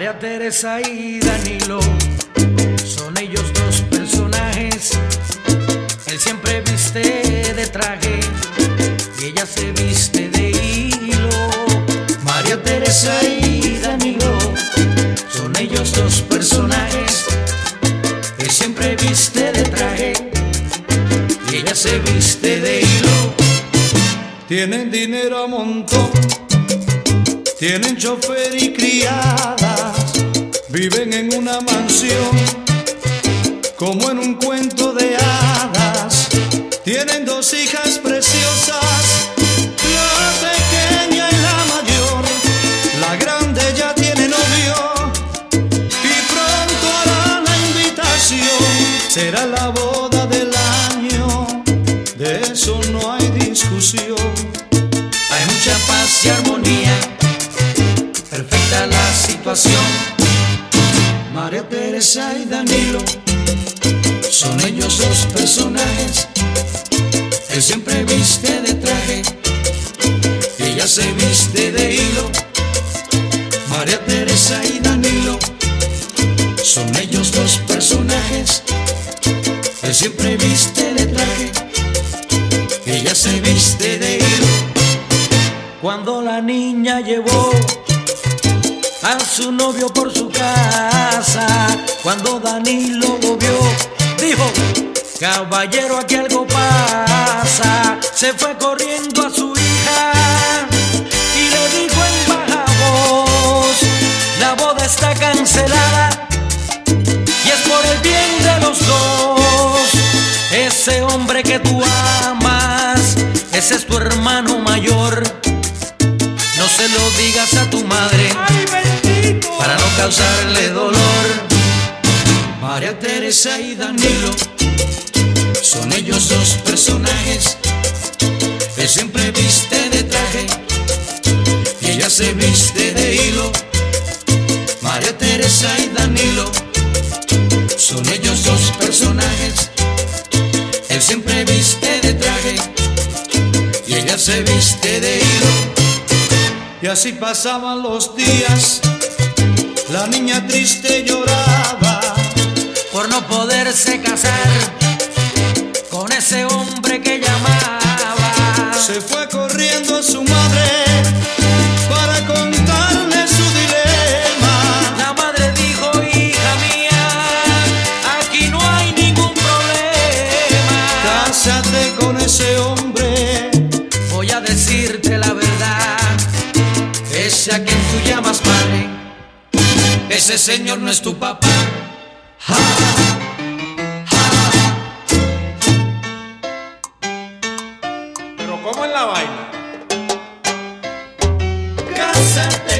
María Teresa y Danilo son ellos dos personajes. Él siempre viste de traje y ella se viste de hilo. María Teresa y Danilo son ellos dos personajes. Él siempre viste de traje y ella se viste de hilo. Tienen dinero a montón, tienen chofer y criadas, viven en una mansión como en un cuento de hadas. Tienen dos hijas preciosas, la pequeña y la mayor. La grande ya tiene novio y pronto hará la invitación. Será la boda María Teresa y Danilo son ellos dos personajes. Él siempre viste de traje, ella se viste de hilo. María Teresa y Danilo son ellos dos personajes. Él siempre viste de traje, ella se viste de hilo. Cuando la niña llevó a su novio por su casa, cuando Danilo lo vio, dijo, caballero aquí algo pasa, se fue corriendo a su hija y le dijo en baja voz, la boda está cancelada y es por el bien de los dos, ese hombre que tú amas, ese es tu hermano mayor. No se lo digas a tu madre para no causarle dolor. María Teresa y Danilo son ellos dos personajes. Él siempre viste de traje y ella se viste de hilo. María Teresa y Danilo son ellos dos personajes. Él siempre viste de traje y ella se viste de hilo. Y así pasaban los días, la niña triste lloraba. por no poderse casar con ese hombre que llamaba. Se fue corriendo a su madre para contarle su dilema. La madre dijo, hija mía, aquí no hay ningún problema. Cásate con ese hombre, Voy a decirte la verdad, ese a quien tú llamas padre, ese señor no es tu papá. Ja. Pero ¿cómo es la vaina? Cásate.